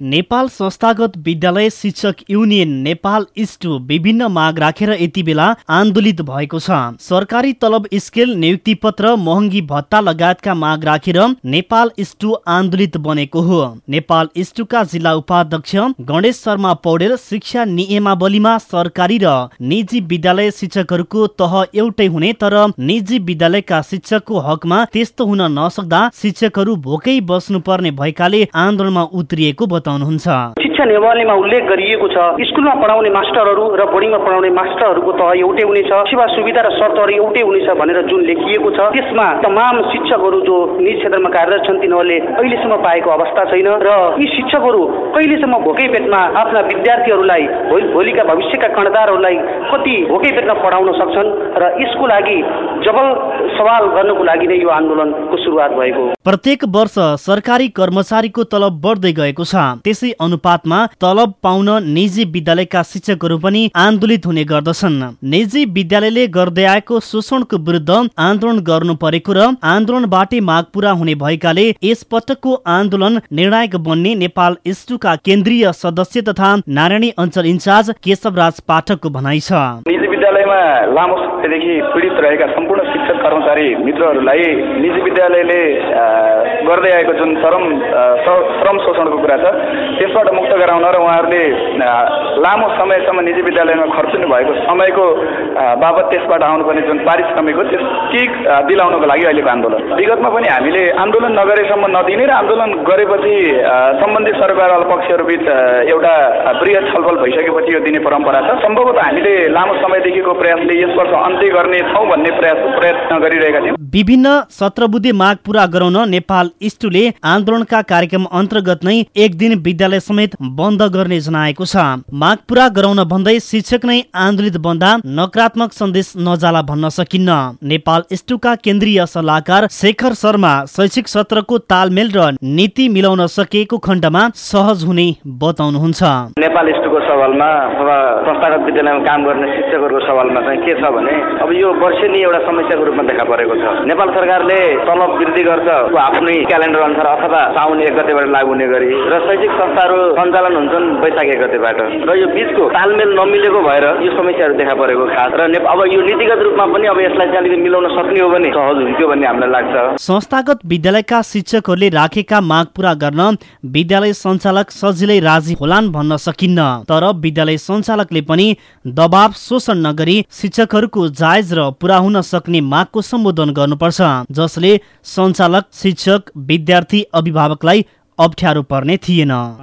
नेपाल संस्थागत विद्यालय शिक्षक युनियन नेपाल इस्टु विभिन्न माग राखेर यति बेला आन्दोलित भएको छ। सरकारी तलब स्केल नियुक्ति पत्र महँगी भत्ता लगायतका माग राखेर नेपाल इस्टु आन्दोलित बनेको हो। नेपाल इस्टुका जिल्ला उपाध्यक्ष गणेश शर्मा पौडेल शिक्षा नियमावलीमा सरकारी र निजी विद्यालय शिक्षकहरूको तह एउटै हुने तर निजी विद्यालयका शिक्षकको हकमा त्यस्तो हुन नसक्दा शिक्षकहरू भोकै बस्नुपर्ने भएकाले आन्दोलनमा उत्रिएको बताउनुहुन्छ। शिक्षा नियमावलीमा उल्लेख गरिएको छ। स्कुलमा पढाउने मास्टरहरू र बोर्डिङमा पढाउने मास्टरहरूको तह एउटै हुनेछ सेवा सुविधा र शर्तहरू एउटै हुनेछ भनेर जुन लेखिएको छ त्यसमा तमाम शिक्षकहरू जो निज क्षेत्रमा कार्यरत छन् तिनीहरूले अहिलेसम्म पाएको अवस्था छैन र यी शिक्षकहरू कहिलेसम्म भोकै पेटमा आफ्ना विद्यार्थीहरूलाई भोलिका भविष्यका कर्णधारहरूलाई कति भोकै पेटमा पढाउन सक्छन् र यसको लागि जबल सवाल गर्नको लागि नै यो आन्दोलनको सुरुवात भएको प्रत्येक वर्ष सरकारी कर्मचारीको तलब बढ्दै गएको छ। त्यसै अनुपातमा तलब पाउन निजी विद्यालयका शिक्षकहरू पनि आन्दोलित हुने गर्दछन्। निजी विद्यालयले गर्दै आएको शोषणको विरुद्ध आन्दोलन गर्नु परेको र आन्दोलनबाटै माग पूरा हुने भएकाले यस पटकको आन्दोलन निर्णायक बन्ने नेपाल इस्टुका केन्द्रीय सदस्य तथा नारायणी अञ्चल इन्चार्ज केशवराज पाठकको भनाइ छ। विद्यालयमा लामो समयदेखि पीडित रहेका सम्पूर्ण शिक्षक कर्मचारी मित्रहरूलाई निजी विद्यालयले गर्दै आएको जुन श्रम श्रम शोषणको कुरा छ त्यसबाट मुक्त गराउन र उहाँहरूले लामो समयसम्म निजी विद्यालयमा खर्चिनु भएको समयको बाबत त्यसबाट आउनुपर्ने जुन पारिश्रमिक हो त्यस किक दिलाउनको लागि अहिलेको आन्दोलन? विगतमा पनि हामीले आन्दोलन नगरेसम्म नदिने र आन्दोलन गरेपछि सम्बन्धित सरकार पक्षहरू बिच एउटा वृहत छलफल भइसकेपछि यो दिने परम्परा छ। सम्भवतः हामीले लामो समयदेखिको प्रयासले यस वर्ष अन्त्य गर्ने छौँ भन्ने प्रयास प्रयत्न गरिरहेका थियौँ। विभिन्न सत्रबुद्धि माग पूरा गराउन नेपाल इस्टुले आन्दोलनका कार्यक्रम अन्तर्गत नै एक दिन विद्यालय समेत बन्द गर्ने जनाएको छ। माग पूरा गराउन भन्दै शिक्षक नै आन्दोलित बन्दा नकारात्मक सन्देश नजाला भन्न सकिन्न। नेपाल इस्टुका केन्द्रीय सल्लाहकार शेखर शर्मा शैक्षिक सत्रको तालमेल र नीति मिलाउन सकिएको खण्डमा सहज हुने बताउनुहुन्छ। नेपाल इस्टुको सवालमा अथवा संस्थागत विद्यालयमा काम गर्ने शिक्षकहरूको सवालमा चाहिँ के छ भने अब यो वर्षेनी एउटा समस्याको रूपमा देखा परेको छ। नेपाल सरकारले तलब वृद्धि गर्छ आफ्नै क्यालेन्डर अनुसार अथवा साउन एक गतेबाट लागू हुने गरी र शैक्षिक संस्थाहरू सञ्चालन हुन्छन् वैशाख एक गतेबाट। र यो बिचको तालमेल नमिलेको भएर यो समस्याहरू देखा परेको खास। र अब यो नीतिगत रूपमा पनि अब यसलाई चाहिँ अलिकति मिलाउन सक्ने हो भने सहज हुन्थ्यो भन्ने हामीलाई लाग्छ। संस्थागत विद्यालयका शिक्षकहरूले राखेका माग पूरा गर्न विद्यालय सञ्चालक सजिलै राजी होलान् भन्न सकिन्न। तर विद्यालय सञ्चालकले पनि दबाव शोषण नगरी शिक्षकहरूको जायज र पूरा हुन सक्ने मागको सम्बोधन गर्नु गर्नुपर्छ जसले सञ्चालक शिक्षक विद्यार्थी अभिभावकलाई अप्ठ्यारो पर्ने थिएन।